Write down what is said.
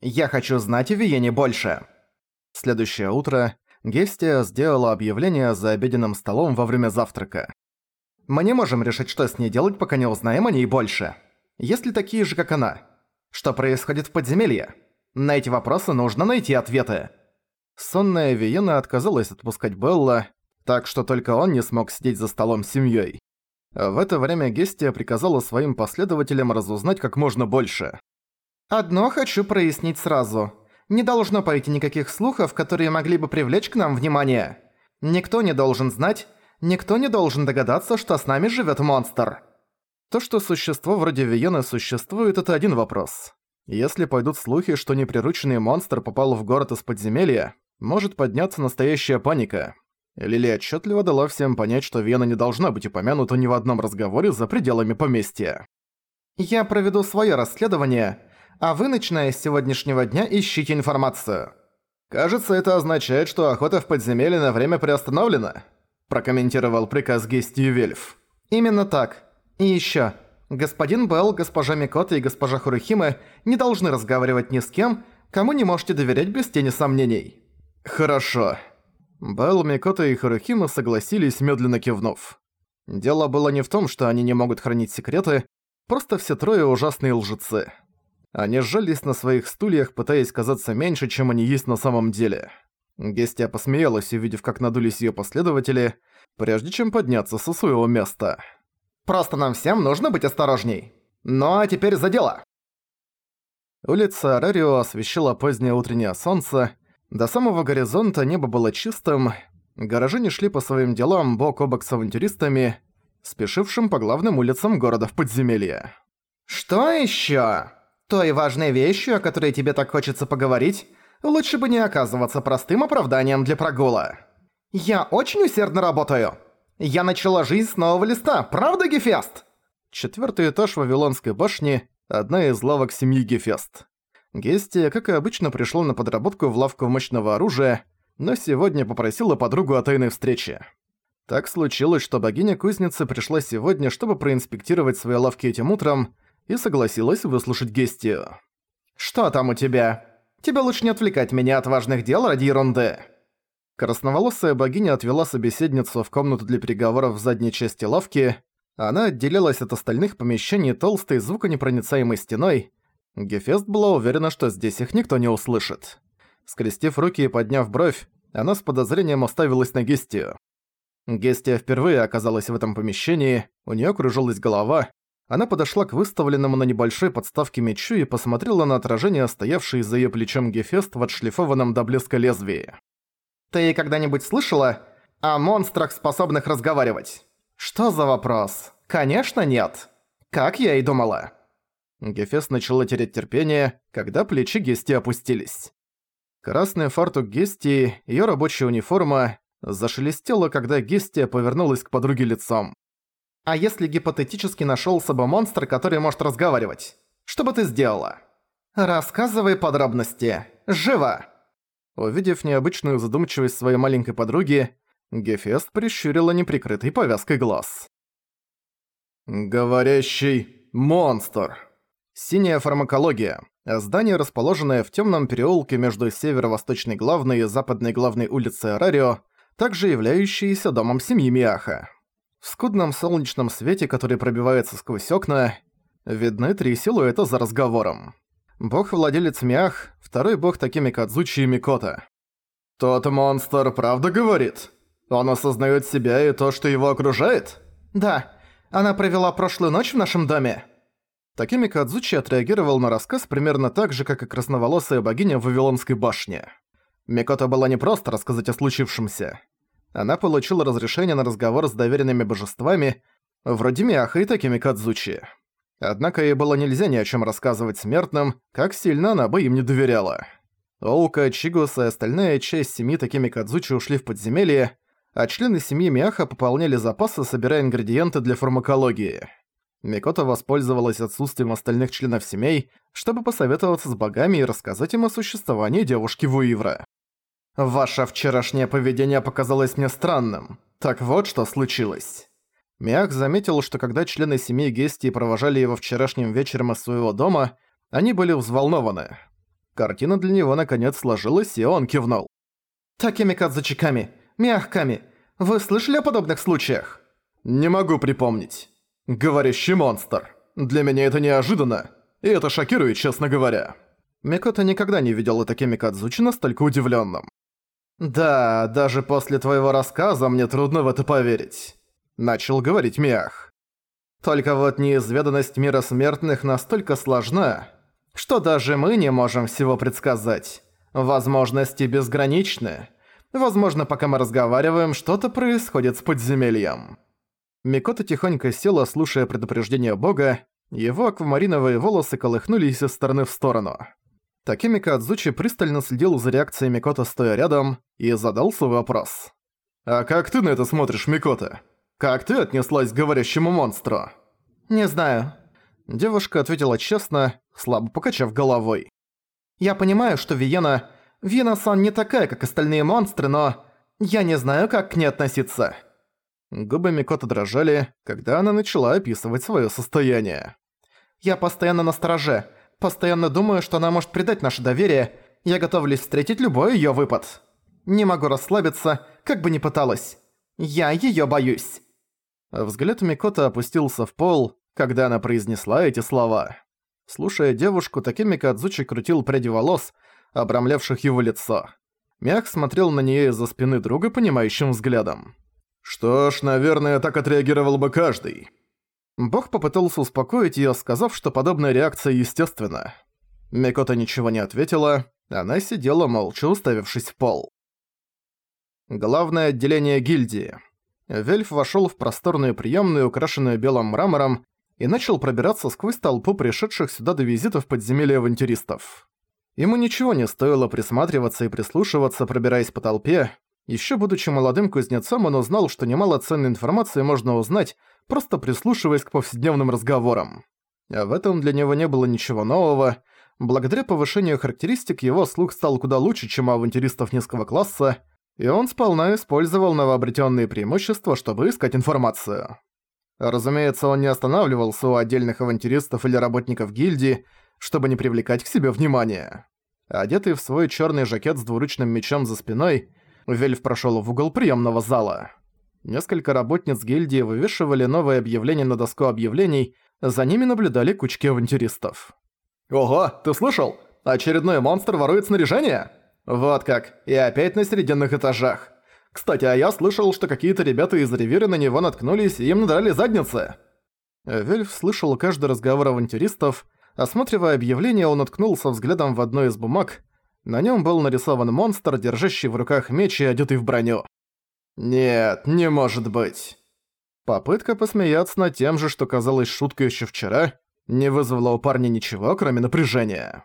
Я хочу знать о Виене больше. Следующее утро Гестия сделала объявление за обеденным столом во время завтрака. Мы не можем решить, что с ней делать, пока не узнаем о ней больше. Есть ли такие же, как она? Что происходит в подземелье? На эти вопросы нужно найти ответы. Сонная Виена отказалась отпускать Белла, так что только он не смог сидеть за столом с семьей. В это время Гестия приказала своим последователям разузнать как можно больше. «Одно хочу прояснить сразу. Не должно пойти никаких слухов, которые могли бы привлечь к нам внимание. Никто не должен знать, никто не должен догадаться, что с нами живет монстр». То, что существо вроде Виены существует, это один вопрос. Если пойдут слухи, что неприрученный монстр попал в город из подземелья, может подняться настоящая паника. Лили отчетливо дала всем понять, что Вена не должна быть упомянута ни в одном разговоре за пределами поместья. «Я проведу свое расследование, а вы, начиная с сегодняшнего дня, ищите информацию». «Кажется, это означает, что охота в подземелье на время приостановлена», прокомментировал приказ Гестию Вельф. «Именно так. И ещё. Господин Белл, госпожа Микота и госпожа Хурухима не должны разговаривать ни с кем, кому не можете доверять без тени сомнений». «Хорошо», Белл, Микото и Харухима согласились, медленно кивнув. Дело было не в том, что они не могут хранить секреты, просто все трое ужасные лжецы. Они сжались на своих стульях, пытаясь казаться меньше, чем они есть на самом деле. Гестия посмеялась, увидев, как надулись её последователи, прежде чем подняться со своего места. «Просто нам всем нужно быть осторожней. Ну а теперь за дело!» Улица Арарио освещала позднее утреннее солнце, до самого горизонта небо было чистым, горожане шли по своим делам бок о бок с авантюристами, спешившим по главным улицам города в подземелье. «Что ещё? Той важной вещью, о которой тебе так хочется поговорить, лучше бы не оказываться простым оправданием для прогула. Я очень усердно работаю. Я начала жизнь с нового листа, правда, Гефест?» Четвёртый этаж Вавилонской башни – одна из лавок семьи Гефест. Гестия, как и обычно, пришла на подработку в лавку мощного оружия, но сегодня попросила подругу о тайной встрече. Так случилось, что богиня-кузницы пришла сегодня, чтобы проинспектировать свои лавки этим утром, и согласилась выслушать Гестию. «Что там у тебя? Тебе лучше не отвлекать меня от важных дел ради ерунды». Красноволосая богиня отвела собеседницу в комнату для переговоров в задней части лавки. Она отделилась от остальных помещений толстой звуконепроницаемой стеной, Гефест была уверена, что здесь их никто не услышит. Скрестив руки и подняв бровь, она с подозрением оставилась на Гестию. Гестия впервые оказалась в этом помещении, у неё кружилась голова, она подошла к выставленному на небольшой подставке мечу и посмотрела на отражение стоявшей за её плечом Гефест в отшлифованном до блеска лезвии. «Ты когда-нибудь слышала о монстрах, способных разговаривать?» «Что за вопрос?» «Конечно нет. Как я и думала». Гефест начала терять терпение, когда плечи Гести опустились. Красный фартук Гести, её рабочая униформа, зашелестела, когда Гестия повернулась к подруге лицом. «А если гипотетически нашёлся бы монстр, который может разговаривать? Что бы ты сделала?» «Рассказывай подробности. Живо!» Увидев необычную задумчивость своей маленькой подруги, Гефест прищурила неприкрытой повязкой глаз. «Говорящий монстр!» Синяя фармакология. Здание, расположенное в темном переулке между северо-восточной главной и западной главной улицей Арарио, также являющееся домом семьи Миаха. В скудном солнечном свете, который пробивается сквозь окна, видны три силуэта за разговором. Бог-владелец Миах, второй бог такими Кадзучи и Микота. «Тот монстр правда говорит? Он осознает себя и то, что его окружает?» «Да. Она провела прошлую ночь в нашем доме». Такими Кадзучи отреагировал на рассказ примерно так же, как и красноволосая богиня в Вавилонской башне. Микото была не просто рассказать о случившемся. Она получила разрешение на разговор с доверенными божествами, вроде Миаха и такими Кадзучи. Однако ей было нельзя ни о чем рассказывать смертным, как сильно она бы им не доверяла. Оука, Чигус и остальная часть семьи такими Кадзучи ушли в подземелье, а члены семьи Миаха пополняли запасы, собирая ингредиенты для фармакологии. Микота воспользовалась отсутствием остальных членов семей, чтобы посоветоваться с богами и рассказать им о существовании девушки Вуивра. «Ваше вчерашнее поведение показалось мне странным. Так вот, что случилось». Миак заметил, что когда члены семьи Гестии провожали его вчерашним вечером из своего дома, они были взволнованы. Картина для него наконец сложилась, и он кивнул. «Такими кадзачиками, мягками. Вы слышали о подобных случаях?» «Не могу припомнить. Говорящий монстр. Для меня это неожиданно, и это шокирует, честно говоря». Микото никогда не видел Такими Кадзучи настолько удивлённым. «Да, даже после твоего рассказа мне трудно в это поверить», — начал говорить Миах. «Только вот неизведанность мира смертных настолько сложна, что даже мы не можем всего предсказать. Возможности безграничны. Возможно, пока мы разговариваем, что-то происходит с подземельем». Микото тихонько села, слушая предупреждение бога, его аквамариновые волосы колыхнулись из стороны в сторону. Такими Кадзучи пристально следил за реакцией Микото стоя рядом и задал свой вопрос. «А как ты на это смотришь, Микото? Как ты отнеслась к говорящему монстру?» «Не знаю». Девушка ответила честно, слабо покачав головой. «Я понимаю, что Виена... Виена-сан не такая, как остальные монстры, но... Я не знаю, как к ней относиться». Губы Микото дрожали, когда она начала описывать свое состояние. «Я постоянно на стороже. Постоянно думаю, что она может предать наше доверие. Я готовлюсь встретить любой её выпад. Не могу расслабиться, как бы ни пыталась. Я её боюсь». Взгляд Микота опустился в пол, когда она произнесла эти слова. Слушая девушку, такими Кадзучи крутил пряди волос, обрамлявших его лицо. Мях смотрел на неё из-за спины друга понимающим взглядом. «Что ж, наверное, так отреагировал бы каждый». Бог попытался успокоить её, сказав, что подобная реакция естественна. Микота ничего не ответила, она сидела молча, уставившись в пол. Главное отделение гильдии. Вельф вошёл в просторную приёмную, украшенную белым мрамором, и начал пробираться сквозь толпу пришедших сюда до визитов подземелья авантюристов. Ему ничего не стоило присматриваться и прислушиваться, пробираясь по толпе. Ещё будучи молодым кузнецом, он узнал, что немало ценной информации можно узнать, просто прислушиваясь к повседневным разговорам. А в этом для него не было ничего нового. Благодаря повышению характеристик его слух стал куда лучше, чем у авантюристов низкого класса, и он сполна использовал новообретенные преимущества, чтобы искать информацию. Разумеется, он не останавливался у отдельных авантюристов или работников гильдии, чтобы не привлекать к себе внимания. Одетый в свой черный жакет с двуручным мечом за спиной, Вельф прошел в угол приемного зала. Несколько работниц гильдии вывешивали новые объявления на доску объявлений, за ними наблюдали кучки авантюристов. «Ого, ты слышал? Очередной монстр ворует снаряжение? Вот как, и опять на срединных этажах. Кстати, а я слышал, что какие-то ребята из Ривера на него наткнулись и им надрали задницы». Вельф слышал каждый разговор авантюристов. Осматривая объявление, он уткнулся взглядом в одну из бумаг. На нем был нарисован монстр, держащий в руках меч и одетый в броню. «Нет, не может быть». Попытка посмеяться над тем же, что казалось шуткой еще вчера, не вызвала у парня ничего, кроме напряжения.